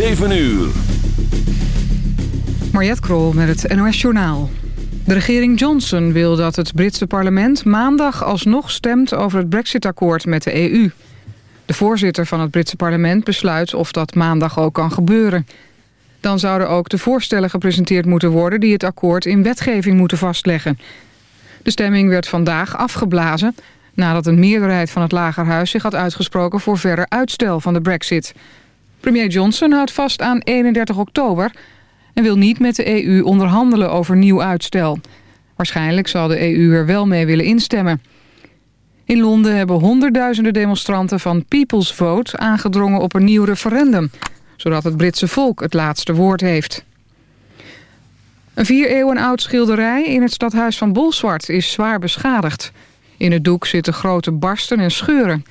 7 uur. Mariette Krol met het NOS Journaal. De regering Johnson wil dat het Britse parlement maandag alsnog stemt over het Brexit-akkoord met de EU. De voorzitter van het Britse parlement besluit of dat maandag ook kan gebeuren. Dan zouden ook de voorstellen gepresenteerd moeten worden... die het akkoord in wetgeving moeten vastleggen. De stemming werd vandaag afgeblazen... nadat een meerderheid van het Lagerhuis zich had uitgesproken... voor verder uitstel van de brexit. Premier Johnson houdt vast aan 31 oktober... en wil niet met de EU onderhandelen over nieuw uitstel. Waarschijnlijk zal de EU er wel mee willen instemmen. In Londen hebben honderdduizenden demonstranten van People's Vote... aangedrongen op een nieuw referendum zodat het Britse volk het laatste woord heeft. Een vier eeuwen oud schilderij in het stadhuis van Bolsward is zwaar beschadigd. In het doek zitten grote barsten en scheuren.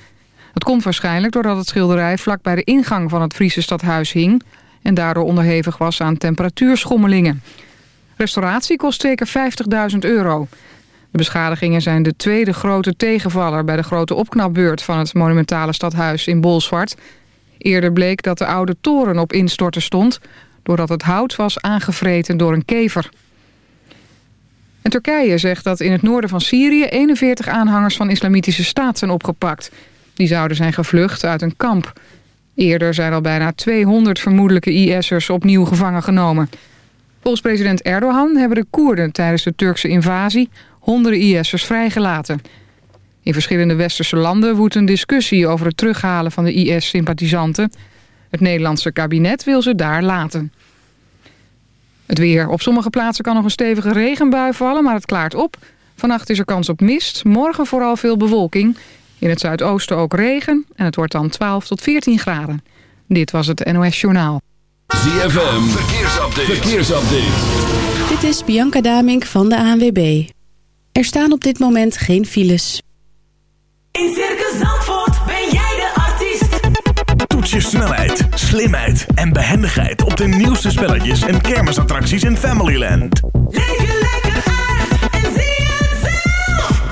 Het komt waarschijnlijk doordat het schilderij vlak bij de ingang van het Friese stadhuis hing... en daardoor onderhevig was aan temperatuurschommelingen. Restauratie kost zeker 50.000 euro. De beschadigingen zijn de tweede grote tegenvaller... bij de grote opknapbeurt van het monumentale stadhuis in Bolsward... Eerder bleek dat de oude toren op instorten stond... doordat het hout was aangevreten door een kever. En Turkije zegt dat in het noorden van Syrië... 41 aanhangers van islamitische staat zijn opgepakt. Die zouden zijn gevlucht uit een kamp. Eerder zijn al bijna 200 vermoedelijke IS'ers opnieuw gevangen genomen. Volgens president Erdogan hebben de Koerden tijdens de Turkse invasie... honderden IS'ers vrijgelaten... In verschillende westerse landen woedt een discussie over het terughalen van de IS-sympathisanten. Het Nederlandse kabinet wil ze daar laten. Het weer. Op sommige plaatsen kan nog een stevige regenbui vallen, maar het klaart op. Vannacht is er kans op mist, morgen vooral veel bewolking. In het zuidoosten ook regen en het wordt dan 12 tot 14 graden. Dit was het NOS Journaal. ZFM, verkeersupdate. verkeersupdate. Dit is Bianca Damink van de ANWB. Er staan op dit moment geen files. In Circus Zandvoort ben jij de artiest. Toets je snelheid, slimheid en behendigheid op de nieuwste spelletjes en kermisattracties in Familyland. Leef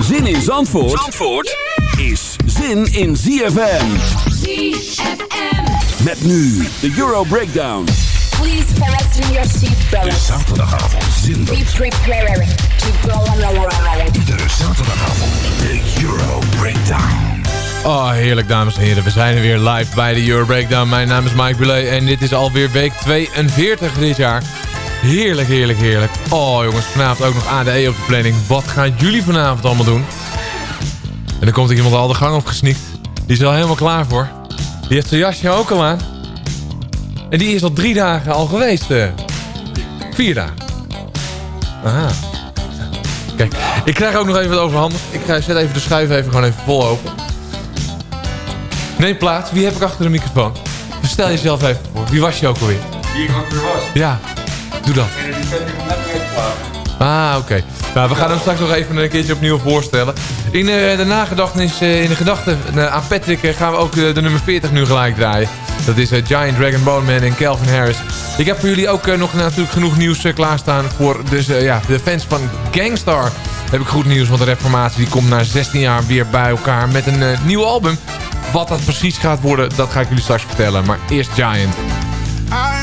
Zin in Zandvoort, Zandvoort is zin in ZFM. ZFM. Met nu de Euro Breakdown. Please fasten your seatbelts. Zaterdagavond zinder. Be prepared to go on a ride. De zaterdagavond, de Euro Breakdown. Oh, heerlijk dames en heren. We zijn er weer live bij de Euro Breakdown. Mijn naam is Mike Bulet en dit is alweer week 42 dit jaar. Heerlijk, heerlijk, heerlijk. Oh jongens, vanavond ook nog ADE op de planning. Wat gaan jullie vanavond allemaal doen? En dan komt er iemand al de gang op gesnikt. Die is al helemaal klaar voor. Die heeft zijn jasje ook al aan. En die is al drie dagen al geweest. eh. vier dagen. Aha. Kijk, ik krijg ook nog even wat overhandigd. Ik ga, zet even de schuif even gewoon even vol open. Neem plaats. Wie heb ik achter de microfoon? Stel jezelf even voor. Wie was je ook alweer? Wie ik ook weer was. Ja, doe dat. Ah, oké. Nou, we gaan hem straks nog even een keertje opnieuw voorstellen. In eh, de nagedachtenis, eh, in de gedachten eh, aan Patrick gaan we ook de nummer 40 nu gelijk draaien. Dat is Giant Dragon Bone Man en Calvin Harris. Ik heb voor jullie ook nog natuurlijk genoeg nieuws klaarstaan voor dus, ja, de fans van Gangstar. Heb ik goed nieuws, want de reformatie die komt na 16 jaar weer bij elkaar met een nieuw album. Wat dat precies gaat worden, dat ga ik jullie straks vertellen. Maar eerst Giant. I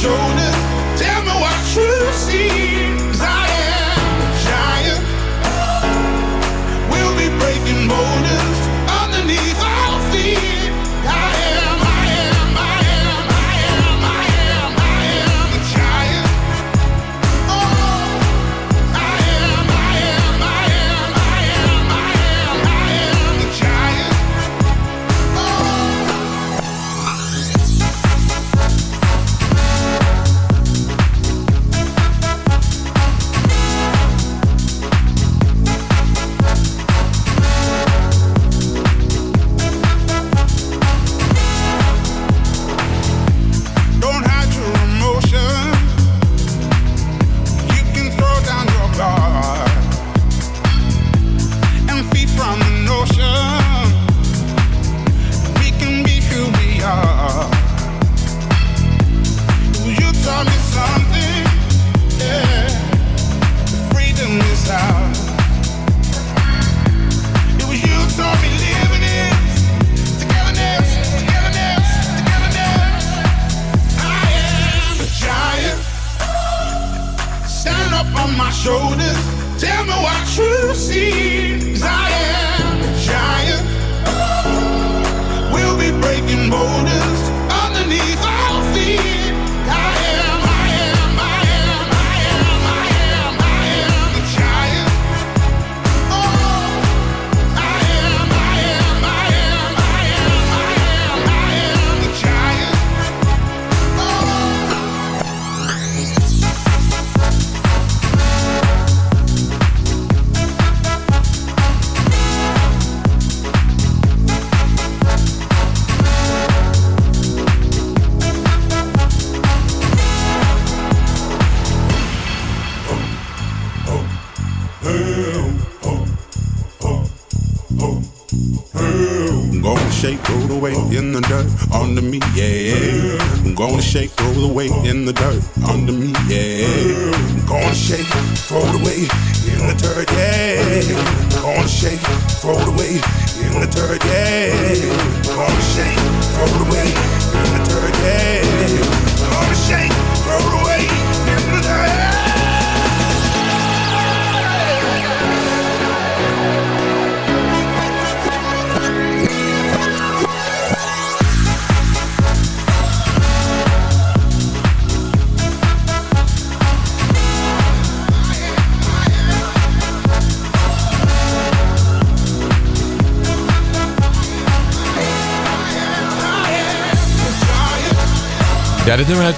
shoulders.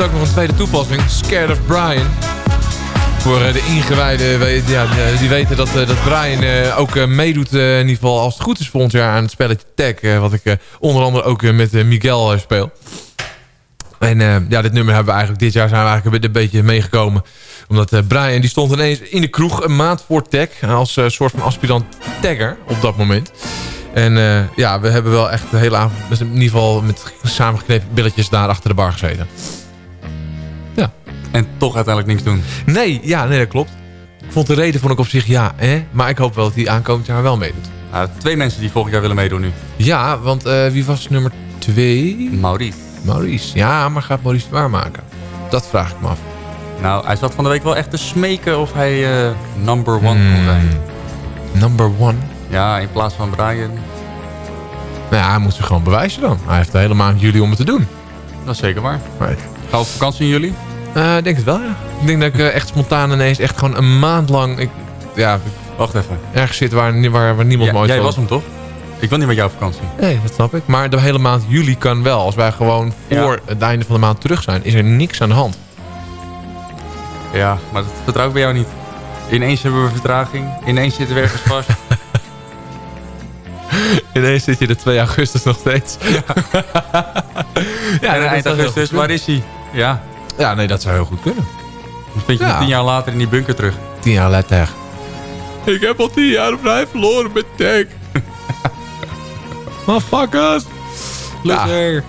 Ook nog een tweede toepassing. Scared of Brian. Voor eh, de ingewijden, ja, die weten dat, eh, dat Brian eh, ook meedoet, in ieder geval als het goed is volgend jaar aan het spelletje Tag. wat ik onder andere ook met Miguel speel. En ja, dit nummer hebben we eigenlijk dit jaar zijn we eigenlijk een beetje meegekomen. Omdat Brian die stond ineens in de kroeg een maand voor Tag. Als eh, soort van aspirant tagger op dat moment. En ja, we hebben wel echt de hele avond, in ieder geval met samengeknepen billetjes daar achter de bar gezeten. En toch uiteindelijk niks doen. Nee, ja, nee, dat klopt. Ik vond de reden vond ik op zich ja, hè? maar ik hoop wel dat hij aankomend jaar wel meedoet. Twee mensen die volgend jaar willen meedoen nu. Ja, want eh, wie was nummer twee? Maurice. Maurice. Ja, maar gaat Maurice het waarmaken? Dat vraag ik me af. Nou, hij zat van de week wel echt te smeken of hij eh, number one Hmm. kon zijn. Number one? Ja, in plaats van Brian. Nou ja, hij moet zich gewoon bewijzen dan. Hij heeft de hele maand juli om het te doen. Dat is zeker waar. We op vakantie in jullie? Eh, ik denk het wel, ja. Ik denk dat ik eh, echt spontaan ineens echt gewoon een maand lang... Ik, ja, Wacht even. ergens zit waar, waar, waar niemand Ja, me ooit jij van- was hem toch? Ik wil niet met jouw vakantie. Nee, dat snap ik. Maar de hele maand juli kan wel. Als wij gewoon voor het einde van de maand terug zijn, is er niks aan de hand. Ja, maar dat vertrouw ik bij jou niet. Ineens hebben we vertraging. Ineens zitten we ergens vast. Ineens zit je er 2 augustus nog steeds. Ja, ja en eind augustus, waar is hij? Ja. Ja, nee, dat zou heel goed kunnen. Dan vind je Ja. tien jaar later in die bunker terug. Tien jaar later. Ik heb al tien jaar vrij verloren met tech. Motherfuckers. Loser. Ja,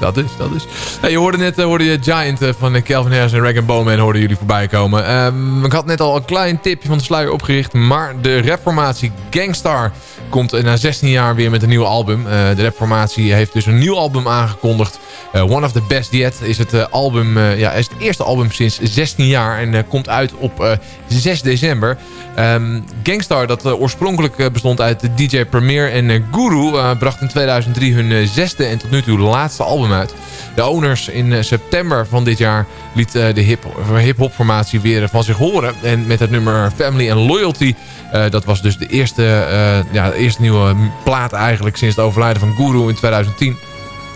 dat is, dat is. Je hoorde net eh, hoorde je Giant eh, van eh, Calvin Harris en Rag Bowman hoorden jullie voorbij komen. Ehm, ik had net al een klein tipje van de sluier opgericht. Maar de rapformatie Gangstar komt na 16 jaar weer met een nieuw album. Eh, de rapformatie heeft dus een nieuw album aangekondigd. One of the Best Yet is het album, ja, is het eerste album sinds 16 jaar. En komt uit op eh, 6 december. Ehm, Gangstar, dat oorspronkelijk bestond uit DJ Premier en Guru, bracht in 2003 hun zesde en tot nu toe laatste album uit. De Owners in eh, september van dit jaar liet eh, de hip- hip-hop formatie weer van zich horen. En met het nummer Family and Loyalty, eh, dat was dus de eerste, ja, eerste nieuwe plaat eigenlijk sinds het overlijden van Guru in 2010.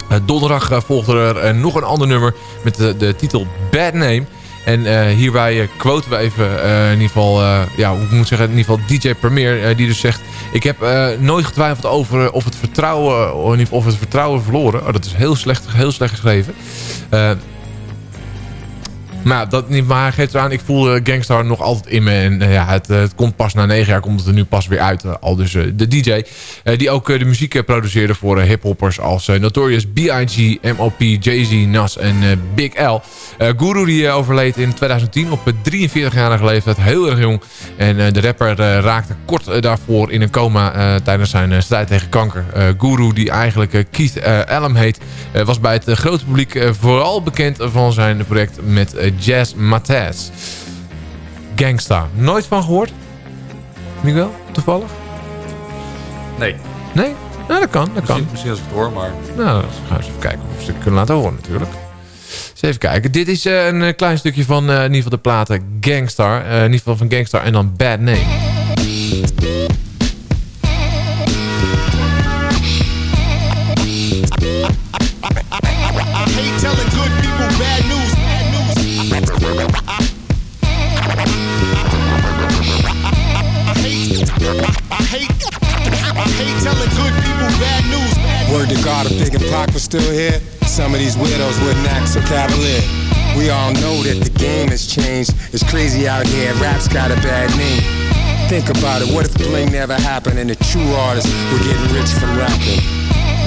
Eh, donderdag volgde er nog een ander nummer met de, de titel Bad Name. En eh, hierbij eh, quoten we even eh, in ieder geval, ja, hoe ik moet zeggen, in ieder geval DJ Premier, die dus zegt... Ik heb nooit getwijfeld over of het vertrouwen, of het vertrouwen verloren. Oh, dat is heel slecht, heel slecht geschreven. Maar, ja, dat niet, maar geeft eraan, ik voel eh, Gangstar nog altijd in me. En eh, ja, het, eh, het komt pas na negen jaar, komt het er nu pas weer uit. al dus de DJ. die ook de muziek produceerde voor hiphoppers als Notorious B.I.G., M.O.P., Jay-Z, Nas en Big L. Guru die overleed in 2010 op 43-jarige leeftijd. Heel erg jong. En de rapper raakte kort daarvoor in een coma tijdens zijn strijd tegen kanker. Guru, die eigenlijk Keith Elm heet, was bij het grote publiek vooral bekend van zijn project met Jazz Mataz. Gangsta. Nooit van gehoord? Miguel, toevallig? Nee. Nee? Nou, dat kan, dat kan. Misschien, misschien als ik het hoor, maar... Nou, dan gaan we eens even kijken of we het kunnen laten horen natuurlijk. Eens even kijken. Dit is eh, een eh, klein stukje van eh, in ieder geval de platen Gangstar. In ieder geval van Gangstar en dan Bad Name. Hate, I hate telling good people bad news. Word to God, if Big and Pac was still here, some of these widows wouldn't act so cavalier. We all know that the game has changed. It's crazy out here, rap's got a bad name. Think about it, what if bling never happened and the true artists were getting rich from rapping?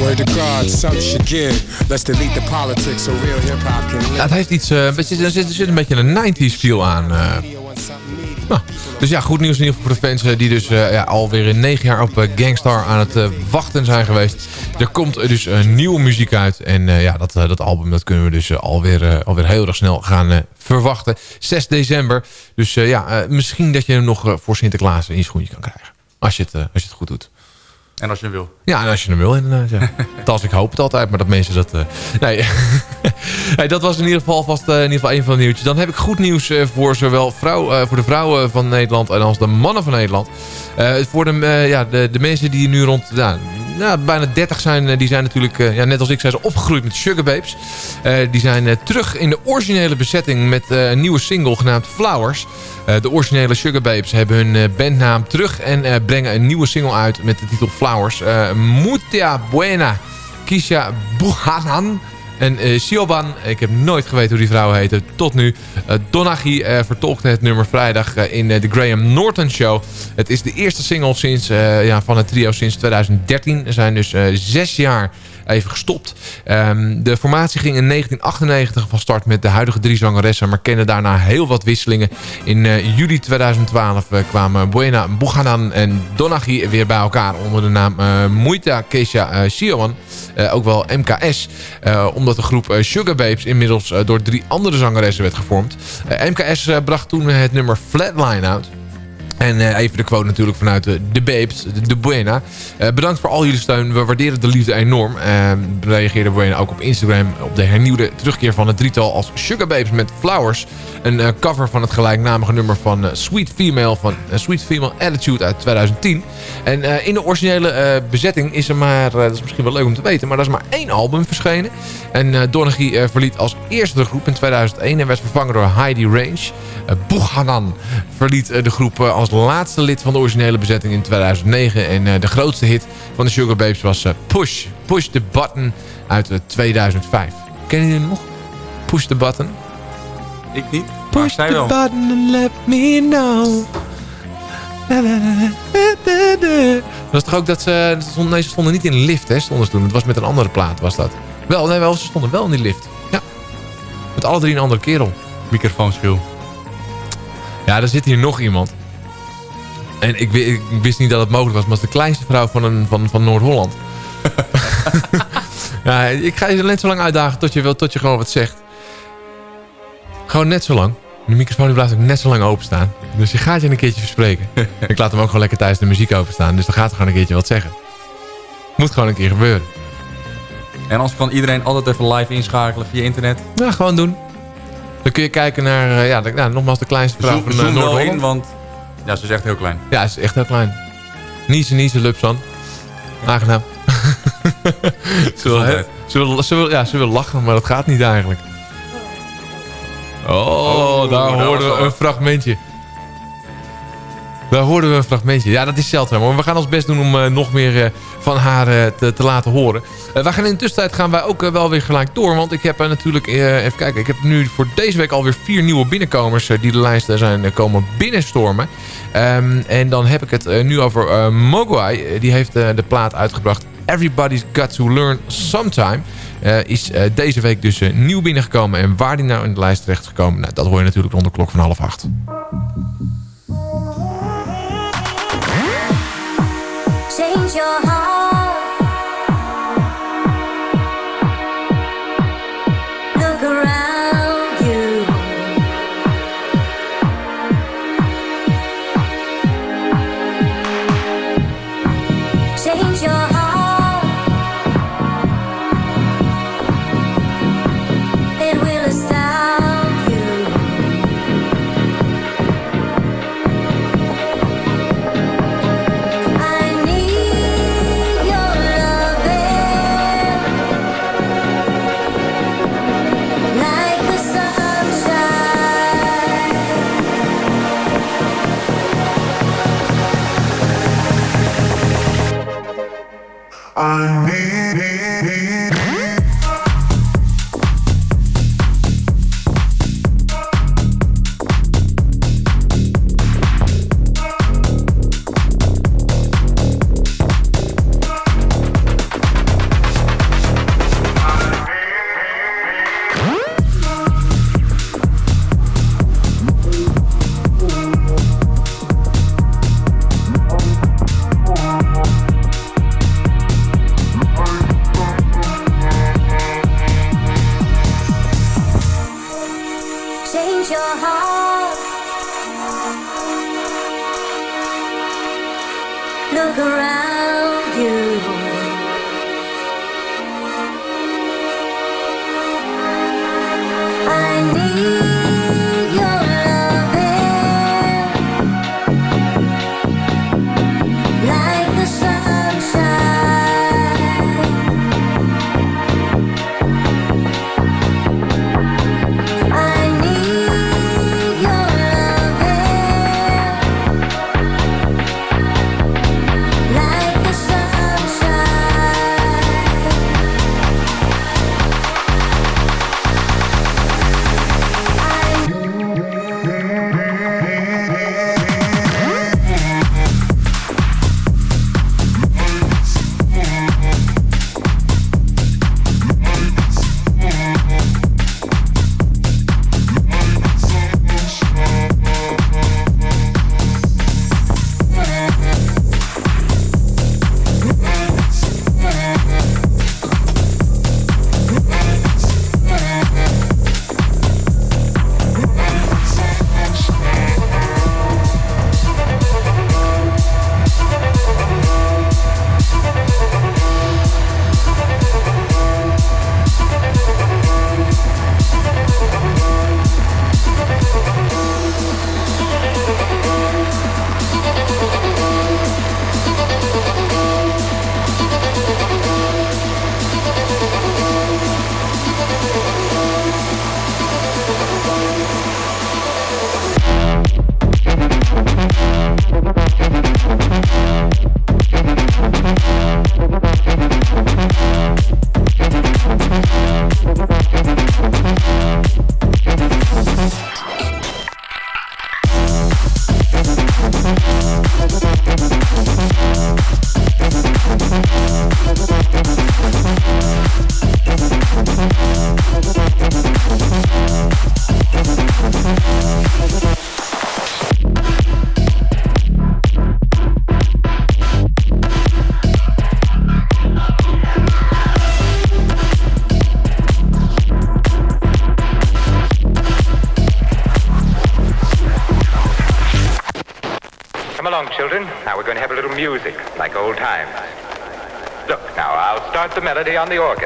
Word to God, some should give. Let's delete the politics so real hip-hop can Ja, live. het heeft iets, een beetje, er, zit, er zit een beetje een 90s feel aan. eh. Nou, dus ja, goed nieuws in ieder geval voor de fans eh, die dus eh, ja, alweer in negen jaar op eh, Gangstar aan het wachten zijn geweest. Er komt dus eh, nieuwe muziek uit en ja, dat, dat album dat kunnen we dus alweer, alweer heel erg snel gaan verwachten. 6 december, dus ja, misschien dat je hem nog voor Sinterklaas in je schoentje kan krijgen. Als je het, als je het goed doet. En als je hem wil. Ja, en als je hem wil inderdaad. Ja. Althans, ik hoop het altijd, maar dat mensen dat... eh, nee. hey, dat was in ieder geval vast eh, in ieder geval een van de nieuwtjes. Dan heb ik goed nieuws eh, voor zowel vrouw, voor de vrouwen van Nederland en als de mannen van Nederland. Voor de, ja, de, de mensen die nu rond ja, nou, bijna 30 zijn, eh, die zijn natuurlijk, eh, ja, net als ik, zijn ze opgegroeid met Sugar Babes. Eh, die zijn terug in de originele bezetting met een nieuwe single genaamd Flowers. De originele Sugar Babes hebben hun bandnaam terug en brengen een nieuwe single uit met de titel Flowers. Mutia Buena, Kisha Buhanan En eh Siobhan, ik heb nooit geweten hoe die vrouw heette, tot nu. Eh Donaghy eh, vertolkte het nummer vrijdag in de Graham Norton Show. Het is de eerste single sinds, ja, van het trio sinds 2013. Er zijn dus zes jaar even gestopt. Ehm, de formatie ging in 1998 van start met de huidige drie zangeressen... maar kende daarna heel wat wisselingen. In eh, juli 2012 eh, kwamen Buena Buchanan en Donaghy weer bij elkaar... onder de naam Keisha eh Siowan, eh, ook wel MKS... omdat de groep Sugar Babes inmiddels door drie andere zangeressen werd gevormd. MKS bracht toen het nummer Flatline uit... En eh, even de quote natuurlijk vanuit de, de Babes, de, Buena. Eh, bedankt voor al jullie steun. We waarderen de liefde enorm. Uh, reageerde Buena ook op Instagram op de hernieuwde terugkeer van het drietal als Sugar Babes met Flowers. Een eh, cover van het gelijknamige nummer van eh, Sweet Female van eh, Sweet Female Attitude uit 2010. En eh, in de originele eh, bezetting is er maar, eh, dat is misschien wel leuk om te weten, maar er is maar één album verschenen. En uh, Donaghy eh, verliet als eerste de groep in 2001 en werd vervangen door Heidi Range. Uh, Buchanan verliet eh, de groep eh, als laatste lid van de originele bezetting in 2009. En eh, de grootste hit van de Sugar Babes was eh, Push, Push the Button uit eh, 2005. Kennen jullie hem nog? Push the Button? Ik niet. Push the wel. button and let me know. Dat was toch ook dat ze... nee, ze stonden niet in de lift, hè? Stonden ze toen. Het was met een andere plaat, was dat. Wel, nee, wel, ze stonden wel in die lift. Ja. Met alle drie een andere kerel. Microfoonschil. Ja, er zit hier nog iemand. En ik, ik wist niet dat het mogelijk was, maar het is de kleinste vrouw van, een, van, van Noord-Holland. ja, ik ga je net zo lang uitdagen tot je, wil, tot je gewoon wat zegt. Gewoon net zo lang. De microfoon blijft ook net zo lang openstaan. Dus je gaat je een keertje verspreken. ik laat hem ook gewoon lekker tijdens de muziek openstaan. Dus dan gaat er gewoon een keertje wat zeggen. Moet gewoon een keer gebeuren. En anders kan iedereen altijd even live inschakelen via internet. Ja, gewoon doen. Dan kun je kijken naar, eh, ja, de, nou, nogmaals de kleinste vrouw van eh, Noord-Holland. in, want ja, ze is echt heel klein. Ja, het is echt heel klein. Niezen, niezen, lupsan. Aangenaam. ze, wil, ze, wil, ze, wil, ja, ze wil lachen, maar dat gaat niet eigenlijk. Oh, Oh, daar dat hoorden we een fragmentje. Daar hoorden we een fragmentje. Ja, dat is zeldzaam. Maar we gaan ons best doen om eh, nog meer eh, van haar eh, te, te laten horen. Wij gaan in de tussentijd gaan wij ook wel weer gelijk door. Want ik heb natuurlijk... even kijken. Ik heb nu voor deze week alweer vier nieuwe binnenkomers... die de lijst zijn komen binnenstormen. Ehm, en dan heb ik het nu over Mogwai. Die heeft de plaat uitgebracht. Everybody's Got to Learn Sometime. Is deze week dus nieuw binnengekomen. En waar die nou in de lijst terecht gekomen... Nou, dat hoor je natuurlijk rond de klok van half acht. Your heart. I Look around start the melody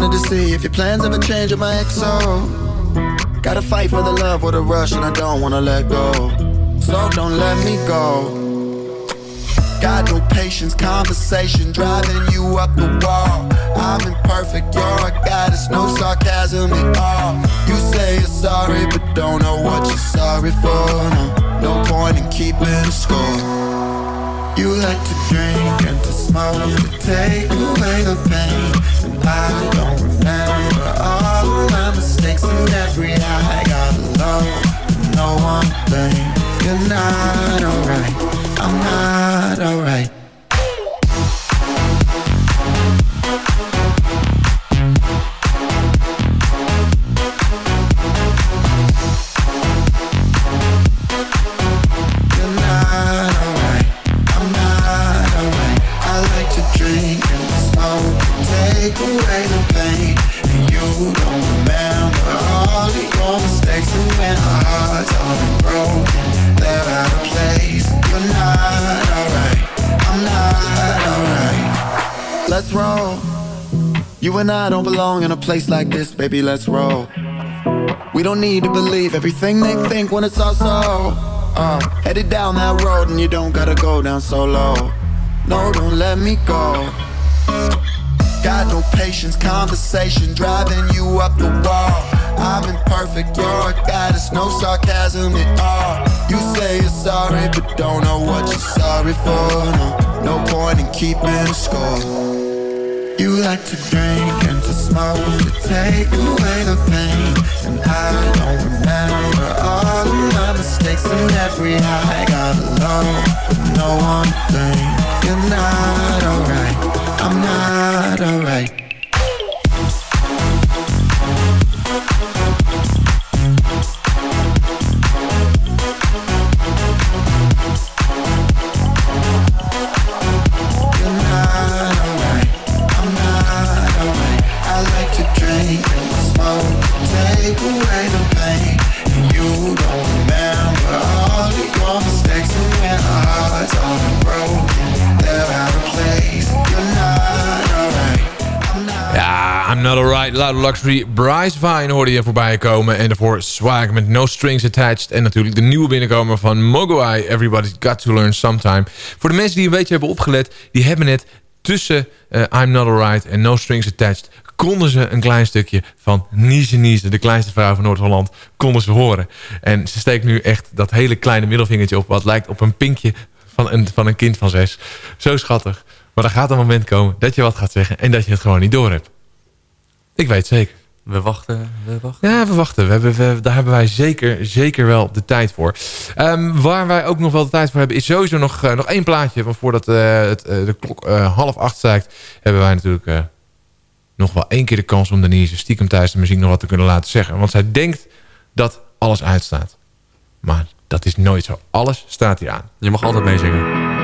wanted to see if your plans ever change with my XO. Gotta fight for the love with a rush and I don't wanna let go. So don't let me go. Got no patience, conversation driving you up the wall. I'm imperfect, you're a goddess, no sarcasm at all. You say you're sorry, but don't know what you're sorry for. No, no point in keeping score. You like to drink and to smoke to take away the pain. I don't remember all my mistakes and every I got low. No one blame. You're not alright. I'm not alright. You don't remember all of your mistakes. And when our hearts are broken, place. You're not alright. I'm not alright. Let's roll. You and I don't belong in a place like this, baby. Let's roll. We don't need to believe everything they think when it's all so. Uh, headed down that road and you don't gotta go down so low. No, don't let me go. Got no patience, conversation driving you up the wall. I'm imperfect, you're a goddess, no sarcasm at all. You say you're sorry, but don't know what you're sorry for. No, no point in keeping score. You like to drink and to smoke to take away the pain. And I don't remember all of my mistakes and every high I got low no one blame. You're not alright. I'm not alright. Not alright. Loud Luxury. Bryce Vine hoorde je voorbij komen. En daarvoor Swag met No Strings Attached. En natuurlijk de nieuwe binnenkomer van Mogwai. Everybody's Got To Learn Sometime. Voor de mensen die een beetje hebben opgelet. Die hebben het tussen eh, I'm Not Alright en No Strings Attached... konden ze een klein stukje van Niese Niese... de kleinste vrouw van Noord-Holland, konden ze horen. En ze steekt nu echt dat hele kleine middelvingertje op... wat lijkt op een pinkje van een, van een kind van zes. Zo schattig. Maar er gaat een moment komen dat je wat gaat zeggen en dat je het gewoon niet door hebt. Ik weet zeker. We wachten, we wachten. Ja, we wachten. We hebben, we, daar hebben wij zeker, zeker wel de tijd voor. Ehm, waar wij ook nog wel de tijd voor hebben... is sowieso nog, eh, nog één plaatje. Want voordat eh, het, eh, de klok half acht stijgt... hebben wij natuurlijk nog wel één keer de kans... om Denise stiekem tijdens de muziek nog wat te kunnen laten zeggen. Want zij denkt dat alles uitstaat. Maar dat is nooit zo. Alles staat hier aan. Je mag altijd meezingen.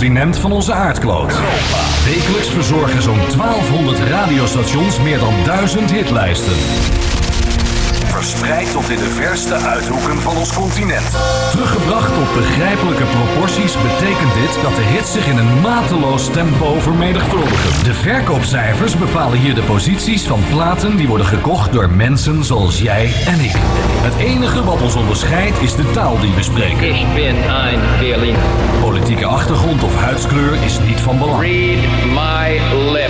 Continent van onze aardkloot. Wekelijks verzorgen zo'n 1200 radiostations meer dan 1000 hitlijsten. Verspreid tot in de verste uithoeken van ons continent. Mateloos tempo vermenigvuldigen. De verkoopcijfers bepalen hier de posities van platen die worden gekocht door mensen zoals jij en ik. Het enige wat ons onderscheidt is de taal die we spreken. Ik ben een Berliner. Politieke achtergrond of huidskleur is niet van belang. Read my lips.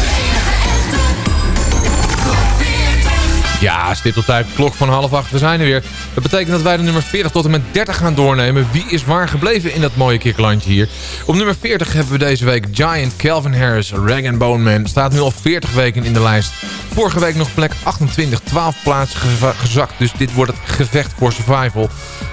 Ja, stipt op tijd. Klok van half acht. We zijn er weer. Dat betekent dat wij de nummer 40 tot en met 30 gaan doornemen. Wie is waar gebleven in dat mooie kikkerlandje hier? Op nummer 40 hebben we deze week Giant Calvin Harris, Rag Bone Man. Staat nu al 40 weken in de lijst. Vorige week nog plek 28, 12 plaatsen gezakt. Dus dit wordt het gevecht voor survival.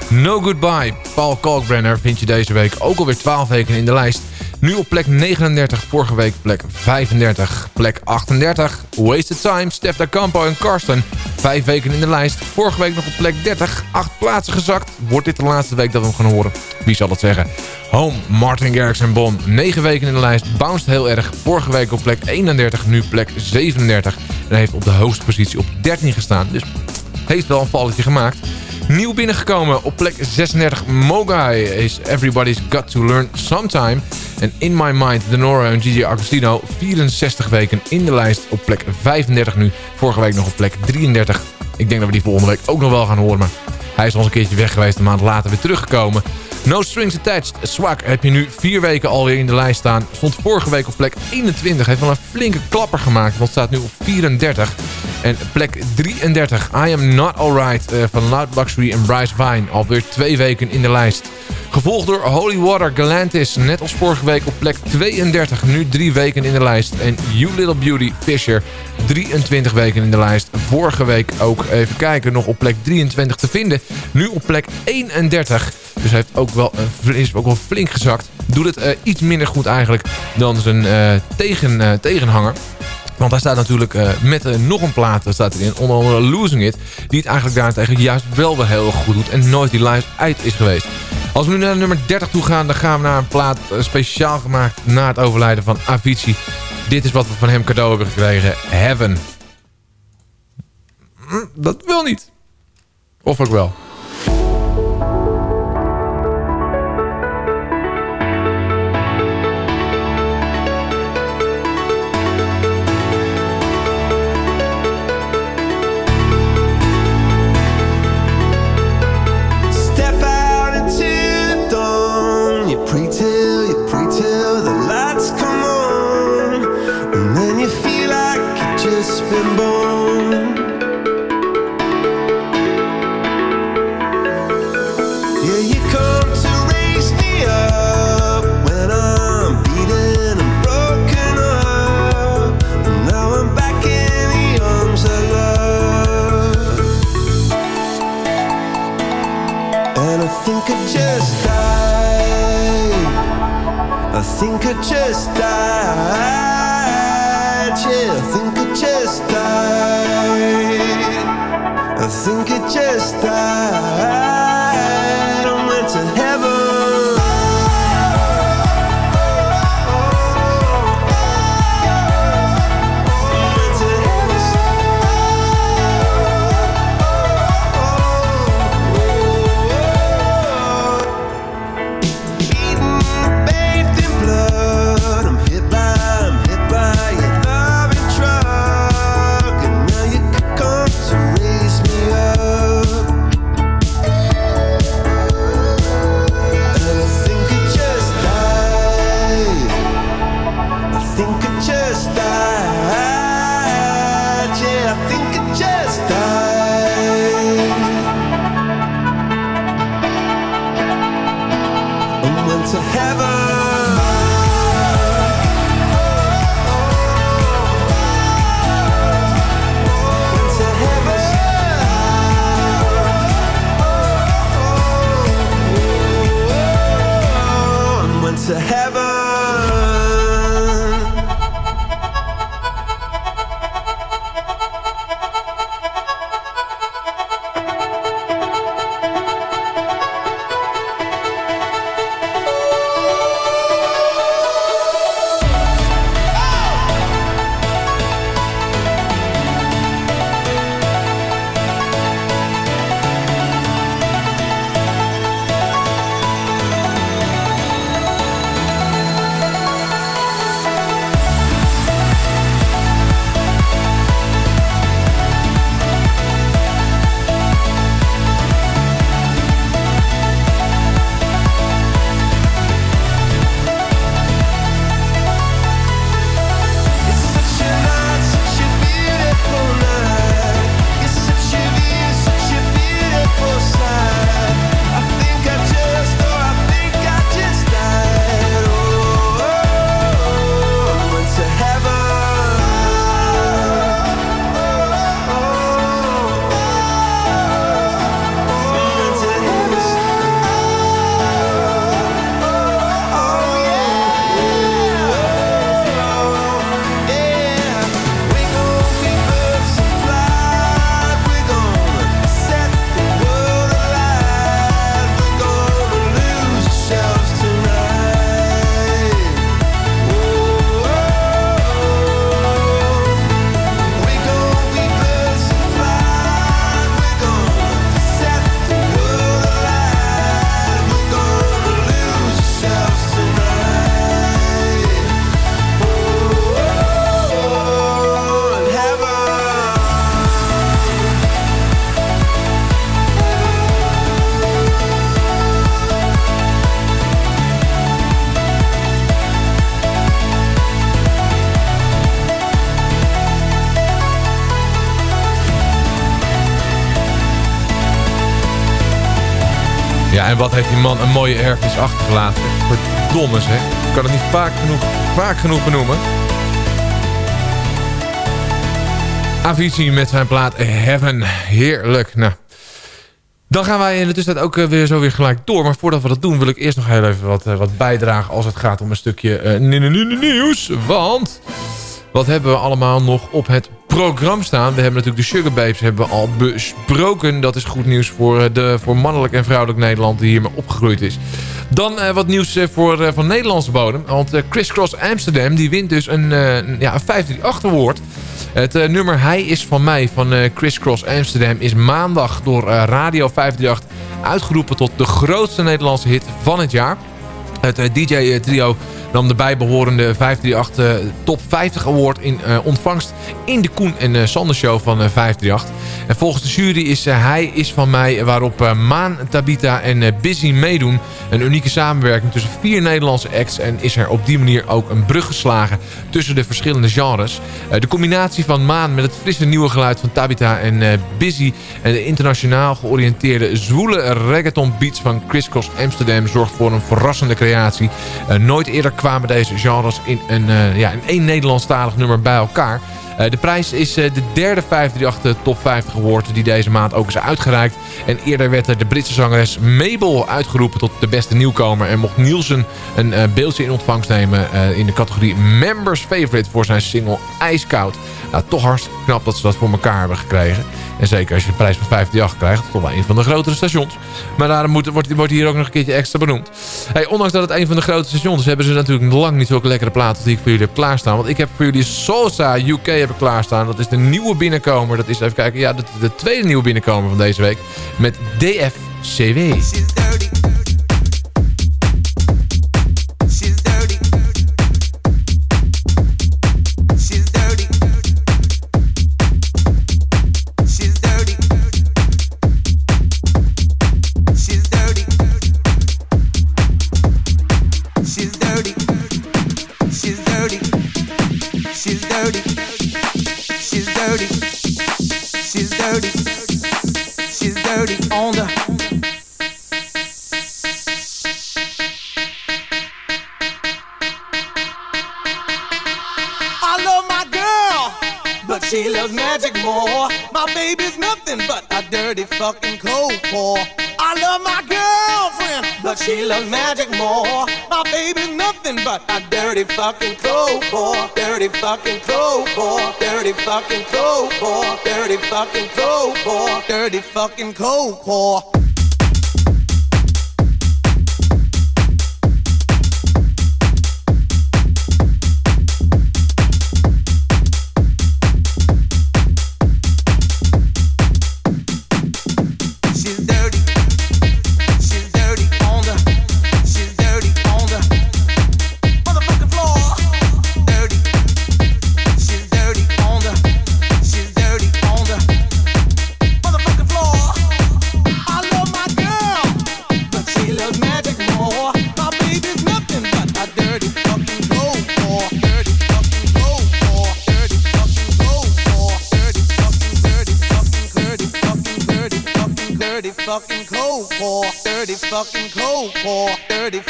No Goodbye, Paul Kalkbrenner vind je deze week ook alweer 12 weken in de lijst. Nu op plek 39, vorige week plek 35. Plek 38, Wasted Time, Stef da Campo en Karsten. Vijf weken in de lijst. Vorige week nog op plek 30, acht plaatsen gezakt. Wordt dit de laatste week dat we hem gaan horen? Wie zal het zeggen? Home, Martin Garrix en Bon. 9 weken in de lijst, bounced heel erg. Vorige week op plek 31, nu plek 37. En heeft op de hoogste positie op 13 gestaan. Dus heeft wel een valletje gemaakt. Nieuw binnengekomen op plek 36 Mogai is Everybody's Got To Learn Sometime. En In My Mind, Denora en Gigi Agostino 64 weken in de lijst op plek 35 nu. Vorige week nog op plek 33. Ik denk dat we die volgende week ook nog wel gaan horen. Maar hij is al een keertje weg geweest, een maand later weer teruggekomen. No Strings Attached, Swag heb je nu vier weken alweer in de lijst staan. Stond vorige week op plek 21. Heeft wel een flinke klapper gemaakt, want staat nu op 34. En plek 33, I Am Not Alright eh, van Loud Luxury en Bryce Vine. Alweer twee weken in de lijst. Gevolgd door Holy Water Galantis, net als vorige week op plek 32. Nu drie weken in de lijst. En You Little Beauty Fisher, 23 weken in de lijst. Vorige week ook, even kijken, nog op plek 23 te vinden. Nu op plek 31. Dus hij heeft ook wel, is ook wel flink gezakt. Doet het eh, iets minder goed eigenlijk dan zijn eh, tegen, eh, tegenhanger. Want hij staat natuurlijk met nog een plaat staat erin, onder andere Losing It. Die het eigenlijk daarentegen juist wel weer heel goed doet. En nooit die live uit is geweest. Als we nu naar nummer 30 toe gaan, dan gaan we naar een plaat eh, speciaal gemaakt na het overlijden van Avicii. Dit is wat we van hem cadeau hebben gekregen. Heaven. Hm, Dat wil niet. Of ook wel. I just died. I think I just died. Yeah, I think I just died. I think I just died. En wat heeft die man een mooie erfenis achtergelaten. Verdomme zeg. Ik kan het niet vaak genoeg, vaak genoeg benoemen. Avicii met zijn plaat Heaven. Heerlijk. Nou, dan gaan wij in de tussentijd ook eh, weer zo weer gelijk door. Maar voordat we dat doen wil ik eerst nog heel even wat, eh, wat bijdragen... als het gaat om een stukje ni- nieuws. Want wat hebben we allemaal nog op het programma staan? We hebben natuurlijk de Sugar Babes hebben al besproken. Dat is goed nieuws voor, eh, de, voor mannelijk en vrouwelijk Nederland... die hiermee opgegroeid is. Dan eh, wat nieuws eh, voor, van Nederlandse bodem. Want Criss Cross Amsterdam die wint dus een, ja, een 538 award... Het nummer Hij is van mij van Criss Cross Amsterdam is maandag door Radio 538 uitgeroepen tot de grootste Nederlandse hit van het jaar. Het DJ-trio nam de bijbehorende 538 eh, Top 50 Award in eh, ontvangst in de Koen en eh, Sander Show van eh, 538. En volgens de jury is Hij is van mij waarop Maan, Tabita en Busy meedoen. Een unieke samenwerking tussen vier Nederlandse acts en is er op die manier ook een brug geslagen tussen de verschillende genres. De combinatie van Maan met het frisse nieuwe geluid van Tabita en Busy en de internationaal georiënteerde zwoele reggaeton beats van Criss Cross Amsterdam zorgt voor een verrassende creatie. Nooit eerder kwamen deze genres in een, eh, ja, in één Nederlandstalig nummer bij elkaar. Eh, de prijs is eh, de derde 538 top 50 award die deze maand ook is uitgereikt. En eerder werd er de Britse zangeres Mabel uitgeroepen tot de beste nieuwkomer. En mocht Nielsen een eh, beeldje in ontvangst nemen in de categorie Members Favorite voor zijn single IJskoud. Nou, toch hartstikke knap dat ze dat voor elkaar hebben gekregen. En zeker als je de prijs van 538 krijgt, toch wel een van de grotere stations. Maar daarom wordt, wordt hier ook nog een keertje extra benoemd. Hey, ondanks dat het een van de grote stations is, hebben ze natuurlijk lang niet zulke lekkere platen die ik voor jullie heb klaarstaan. Want ik heb voor jullie Sosa UK ik klaarstaan. Dat is de nieuwe binnenkomer. Dat is, even kijken, ja, de, de tweede nieuwe binnenkomer van deze week. Met DFCW. She's dirty. Pour. I love my girlfriend, but she loves magic more. My baby's nothing but a dirty fucking cold. Dirty fucking cold. Dirty fucking cold. Dirty fucking cold. Dirty fucking cold.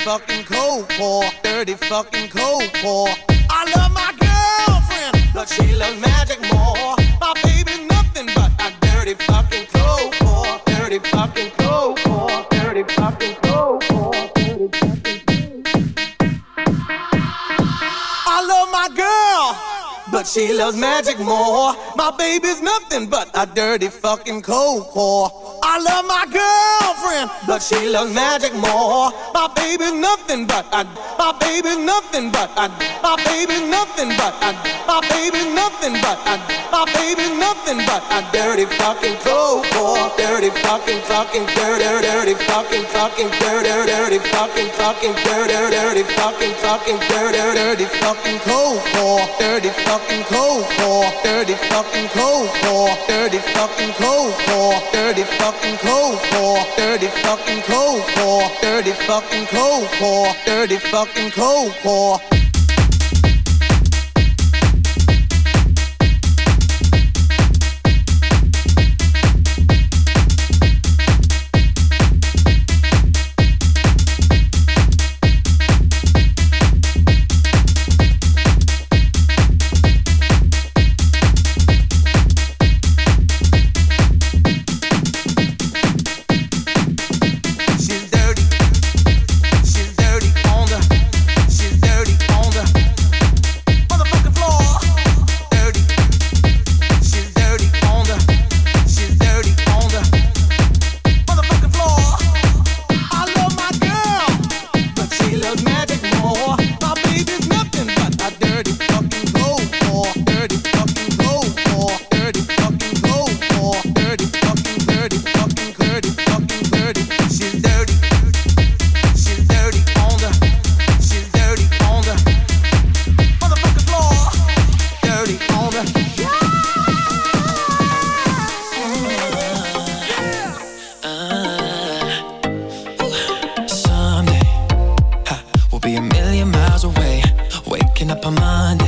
Fucking cold for. Dirty fucking cold for. I love my girlfriend, but she loves magic more. But she loves magic more. My baby's nothing but a dirty fucking cold core. I love my girlfriend, but she loves magic more. My baby's nothing but a, my baby's nothing but a, my baby's nothing but a, my baby's nothing but a, my baby's nothing but a dirty fucking cold core. Dirty fucking fucking dirty dirty fucking fucking dirty dirty fucking fucking dirty dirty fucking fucking dirty dirty fucking cold core. Dirty fucking cold core. Dirty fucking cold core. Dirty fucking cold core. Dirty fucking cold core. Dirty fucking cold core. Dirty fucking cold core. Dirty fucking cold core. my mind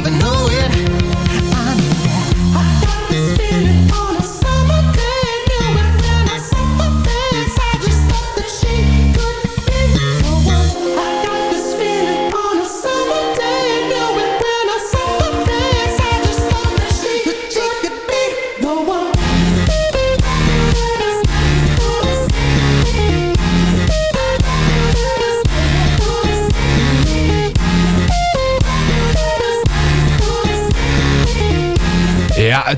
even know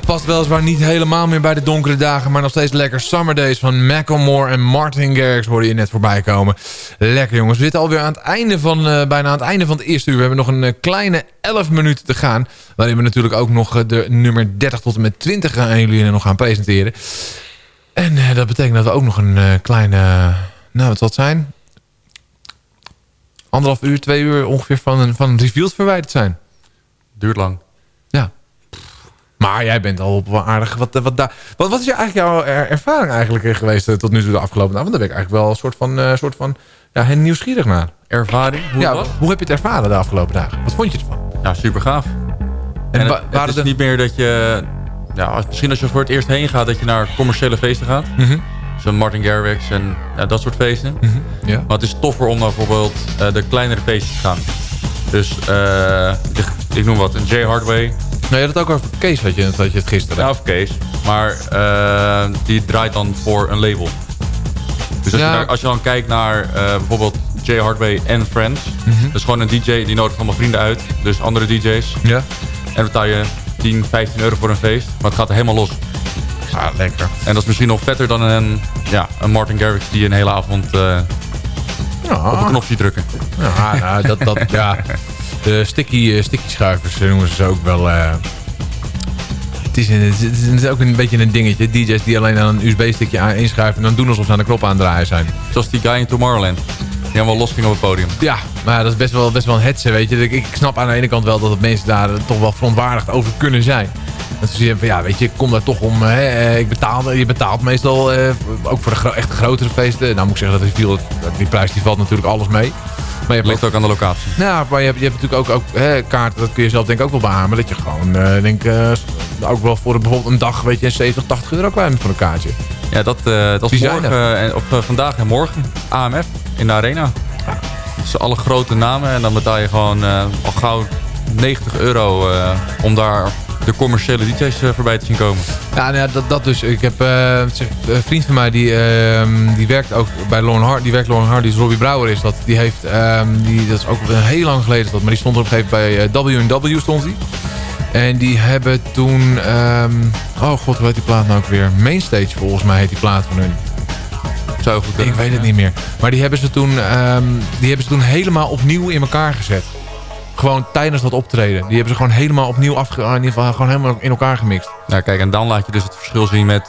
past weliswaar niet helemaal meer bij de donkere dagen... maar nog steeds lekker Summer Days van Macklemore en Martin Garrix... hoorde je net voorbij komen. Lekker jongens. We zitten alweer aan het einde van, eh, bijna aan het einde van het eerste uur. We hebben nog een eh, kleine 11 minuten te gaan. Waarin we natuurlijk ook nog eh, de nummer 30 tot en met 20 aan jullie nog gaan presenteren. En dat betekent dat we ook nog een kleine... nou, wat zal zijn? Anderhalf uur, twee uur ongeveer van van revealed verwijderd zijn. Duurt lang. Maar jij bent al op wel aardig. Wat, wat, wat, wat is je eigenlijk jouw er- ervaring eigenlijk eh, geweest eh, tot nu toe de afgelopen avond? Daar ben ik eigenlijk wel een soort van, eh, soort van ja, heel nieuwsgierig naar. Ervaring? Hoe ja, hoe heb je het ervaren de afgelopen dagen? Wat vond je ervan? Ja, super gaaf. En, het, is de- niet meer dat je... Ja, als, misschien als je voor het eerst heen gaat, dat je naar commerciële feesten gaat. Mhm. Zo'n Martin Garrix en ja, dat soort feesten. Ja. Maar het is toffer om naar bijvoorbeeld de kleinere feestjes te gaan. Dus de- ik noem wat, een J Hardway. Nou, je had het ook over Kees, had je, had je het gisteren. Ja, of Kees. Maar eh, die draait dan voor een label. Dus als, Ja. je, als je dan kijkt naar eh, bijvoorbeeld J Hardway en Friends. Mhm. Dat is gewoon een DJ die nodigt allemaal vrienden uit. Dus andere DJ's. Ja. En betaal je 10, 15 euro voor een feest. Maar het gaat er helemaal los. Ah, lekker. En dat is misschien nog vetter dan een, ja, een Martin Garrix die een hele avond eh, Ja. op een knopje drukken. Ja, nou, dat, dat, ja. De sticky, eh, sticky schuivers noemen ze ze ook wel. eh. het, is een, het, is, ook een beetje een dingetje. DJ's die alleen aan een USB-stickje inschuiven... en dan doen alsof ze aan de knop aan het draaien zijn. Zoals die guy in Tomorrowland. Die helemaal los ging op het podium. Ja, maar dat is best wel, best wel een hetze, weet je. Ik, ik snap aan de ene kant wel dat het mensen daar toch wel verontwaardigd over kunnen zijn. Dat ze zeggen van, ja, weet je, ik kom daar toch om... Hè, eh, ik betaal, je betaalt meestal, eh, ook voor de gro echt grotere feesten. Nou moet ik zeggen, dat die, viel, die prijs die valt natuurlijk alles mee. Maar je hebt Ligt ook aan de locatie. Nou, maar je hebt, je hebt natuurlijk ook, ook hè, kaarten, dat kun je zelf denk ik ook wel behamen. Dat je gewoon, eh, denk eh, ook wel voor bijvoorbeeld een dag, weet je, 70, 80 euro kwijt voor een kaartje. Ja, dat, eh, dat is morgen, en, of eh, vandaag en morgen. AMF in de arena. Dus alle grote namen. En dan betaal je gewoon al gauw 90 euro om daar de commerciële DJ's eh, voorbij te zien komen. Ja, nou ja dat, dat dus. Ik heb eh, een vriend van mij die, ehm, die werkt ook bij Lauren Hard. Die werkt Lauren Hard, die is Robbie Brouwer is dat. Die heeft, ehm, die, dat is ook heel lang geleden dat, maar die stond op een gegeven moment bij eh, W&W stond hij. En die hebben toen, ehm, oh god, hoe heet die plaat nou ook weer? Mainstage volgens mij heet die plaat van hun. Zou goed Ik weet het niet meer. Maar die hebben ze toen, die hebben ze toen helemaal opnieuw in elkaar gezet. Gewoon tijdens dat optreden. Die hebben ze gewoon helemaal opnieuw afge... In ieder geval gewoon helemaal in elkaar gemixt. Ja, kijk, en dan laat je dus het verschil zien met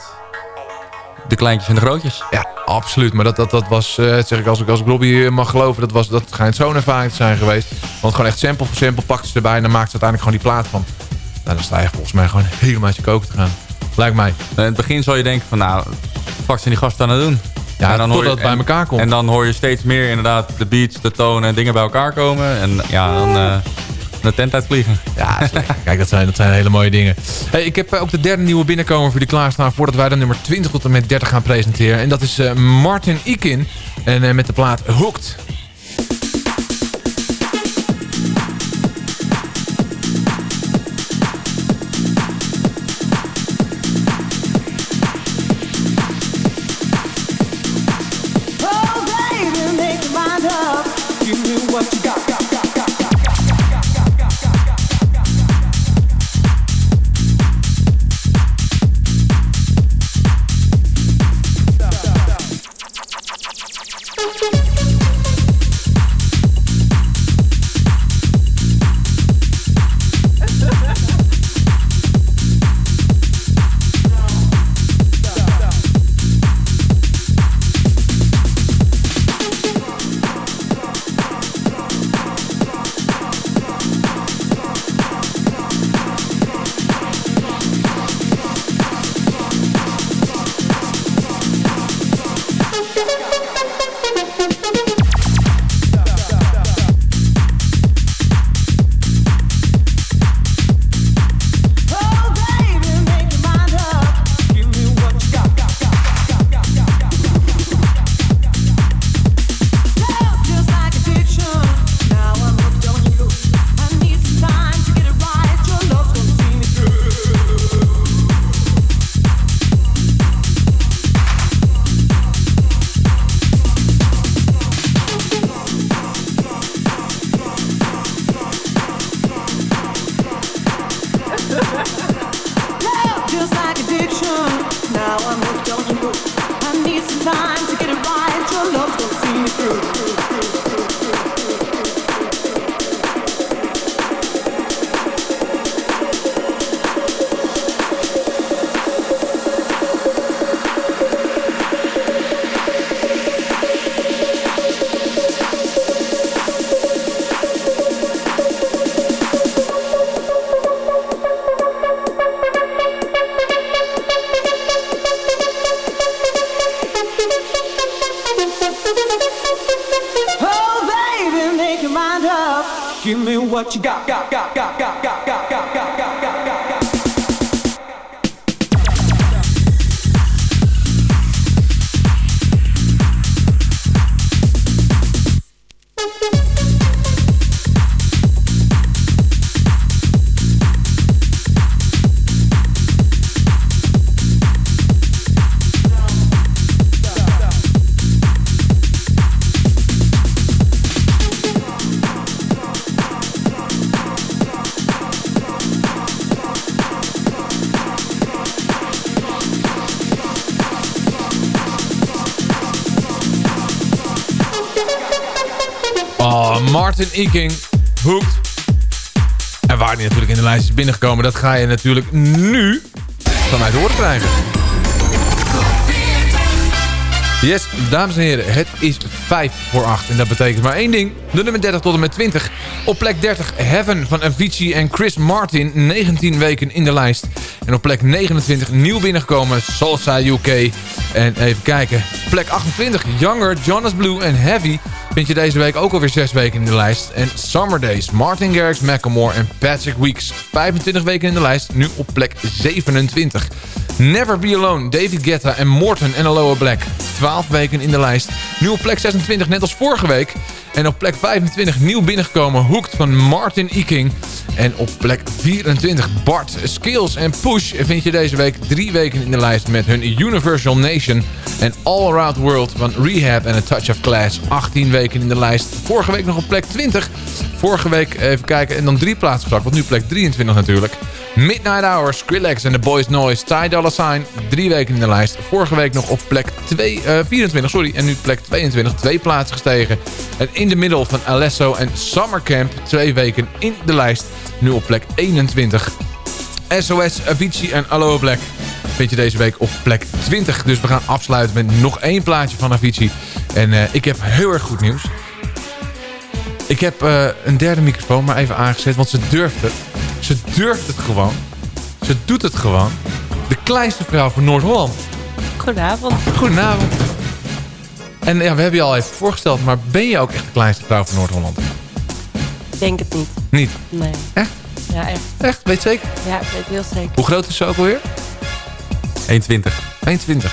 de kleintjes en de grootjes. Ja, absoluut. Maar dat, dat, dat was, eh, zeg ik als ik, als ik Robbie mag geloven, dat, was, dat schijnt zo'n ervaring te zijn geweest. Want gewoon echt sample voor sample pakten ze erbij en dan maakten ze uiteindelijk gewoon die plaat van. Nou, dan sta je volgens mij gewoon helemaal uit je koken te gaan. Lijkt mij. In het begin zal je denken van, nou, wat zijn die gasten aan het doen? Ja, En dan hoor totdat je- het bij en- elkaar komt. En dan hoor je steeds meer inderdaad de beats, de tonen en dingen bij elkaar komen. En ja, dan eh de tent uitvliegen. Ja. Kijk, dat zijn, dat zijn hele mooie dingen. Hey, ik heb eh, ook de derde nieuwe binnenkomer voor die klaarstaan... voordat wij de nummer 20 tot en met 30 gaan presenteren. En dat is eh, Martin Ikin. En met de plaat Hooked. Give me what you got, got, got, got, got, got, got, got, got, got, got, Martin Iking, Hooked. En waar die natuurlijk in de lijst is binnengekomen, dat ga je natuurlijk nu van mij te horen krijgen. Yes, dames en heren, het is 5 voor 8. En dat betekent maar één ding. De nummer 30 tot en met 20. Op plek 30 Heaven van Avicii en Chris Martin. 19 weken in de lijst. En op plek 29 nieuw binnengekomen Salsa UK. En even kijken. Plek 28 Younger, Jonas Blue en Heavy. Vind je deze week ook alweer 6 weken in de lijst. En Summer Days, Martin Garrix, Macklemore en Patrick Weeks. 25 weken in de lijst, nu op plek 27. Never Be Alone, David Guetta en Morton en Aloha Black. 12 weken in de lijst. Nu op plek 26, net als vorige week. En op plek 25 nieuw binnengekomen Hooked van Martin Iking. En op plek 24 Bart, Skills en Push vind je deze week drie weken in de lijst met hun Universal Nation. En All Around World van Rehab en A Touch of Class. 18 weken in de lijst. Vorige week nog op plek 20. Vorige week even kijken en dan drie plaatsen gezakt. Want nu plek 23 natuurlijk. Midnight Hour, Skrillex en The Boys Noise, Ty Dolla Sign. Drie weken in de lijst. Vorige week nog op plek 2, eh, 24, sorry. En nu plek 22, twee plaatsen gestegen. En in de middel van Alesso en Summer Camp. Twee weken in de lijst. Nu op plek 21. SOS, Avicii en Aloha Black vind je deze week op plek 20. Dus we gaan afsluiten met nog één plaatje van Avicii. En eh, ik heb heel erg goed nieuws. Ik heb eh, een derde microfoon maar even aangezet, want ze durft het. Ze durft het gewoon. Ze doet het gewoon. De kleinste vrouw van Noord-Holland. Goedenavond. Goedenavond. En ja, we hebben je al even voorgesteld, maar ben je ook echt de kleinste vrouw van Noord-Holland? Ik denk het niet. Niet? Nee. Echt? Ja, echt. Echt? Weet je zeker? Ja, ik weet heel zeker. Hoe groot is ze ook alweer? 1,20. 1,20.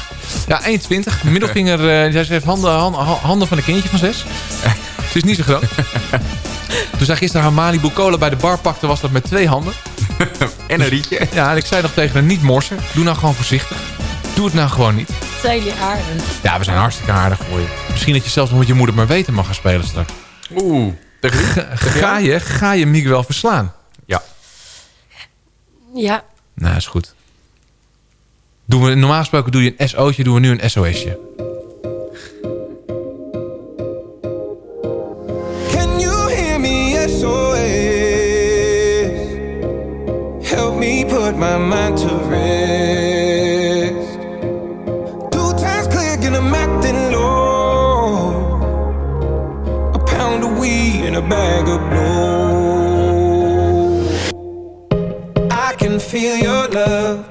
Ja, 1,20. Middelvinger, uh, ze heeft handen, handen, handen van een kindje van zes. Ze is niet zo groot. Toen zij gisteren haar Malibu Cola bij de bar pakte, was dat met twee handen. en een rietje. Ja, en ik zei nog tegen haar, niet morsen. Doe nou gewoon voorzichtig. Doe het nou gewoon niet. Zijn jullie aardig? Ja, we zijn hartstikke aardig voor je. Misschien dat je zelfs nog met je moeder maar weten mag gaan spelen straks. Oeh. Ga, ga je, ga je Miguel verslaan? Ja. Ja. Nou, is goed. Doen we, normaal gesproken doe je een SO'tje, doen we nu een SOS'je. Can you hear me? SOS. Help me put my mind to rest. Two times click and I'm acting low. A pound of weed and a bag of blow. I can feel your love